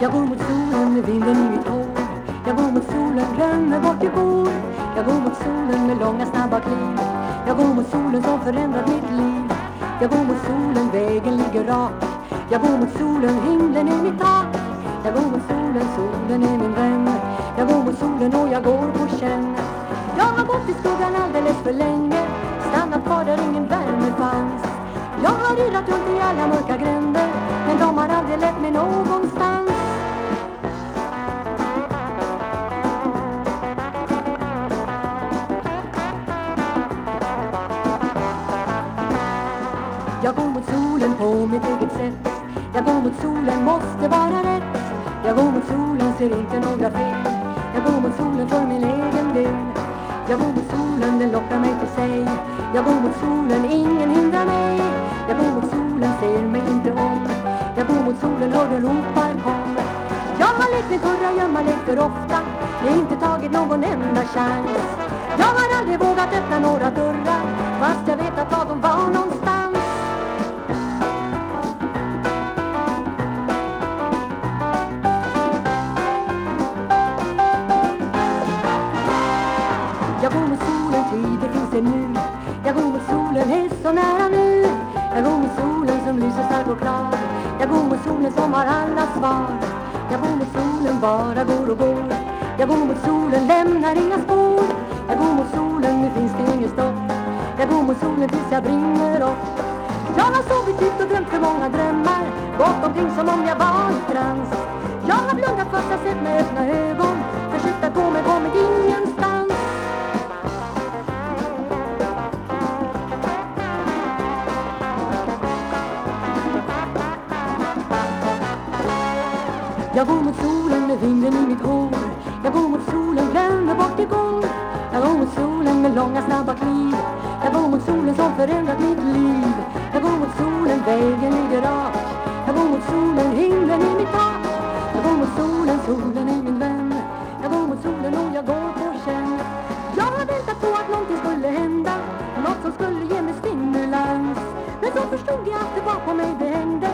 Jag går mot solen med vinden i mitt hår. Jag går mot solen, glömmer bort det bor Jag går mot solen med långa snabba kliv. Jag går mot solen som förändrat mitt liv. Jag går mot solen, vägen ligger rak. Jag går mot solen, himlen är mitt tak. Jag går mot solen, solen är min vän. Jag går mot solen och jag går på känn. Jag har gått i skuggan alldeles för länge. Jag går mot solen på mitt eget sätt. Jag går mot solen, måste vara rätt. Jag går mot solen, ser inte några fel. Jag går mot solen för min egen del. Jag går mot solen, den lockar mig till sig. Jag går mot solen, ingen hindrar mig. Jag går mot solen, ser mig inte om. Jag går mot solen och den ropar kom Jag har lekt med kurragömma, lekt för ofta. Jag har inte tagit någon enda chans. Jag har aldrig vågat öppna några dörrar. Fast jag vet att så nära nu. Jag går mot solen som lyser stark och klar. Jag går mot solen som har alla svar. Jag går mot solen, bara går och går. Jag går mot solen, lämnar inga spår. Jag går mot solen, nu finns det inget stopp. Jag går mot solen tills jag brinner upp. Jag har sovit ut och drömt för många drömmar. Gått omkring som om jag var i trans. Jag har blundat fast jag sett med öppna ögon Jag går mot solen med vinden i mitt hår. Jag går mot solen, glömmer bort igår Jag går mot solen med långa snabba kliv. Jag går mot solen som förändrat mitt liv. Jag går mot solen, vägen ligger rak Jag går mot solen, himlen i mitt tak. Jag går mot solen, solen är min vän. Jag går mot solen och jag går på känn. Jag har väntat på att någonting skulle hända. Något som skulle ge mig stimulans. Men så förstod jag att det var på mig det hände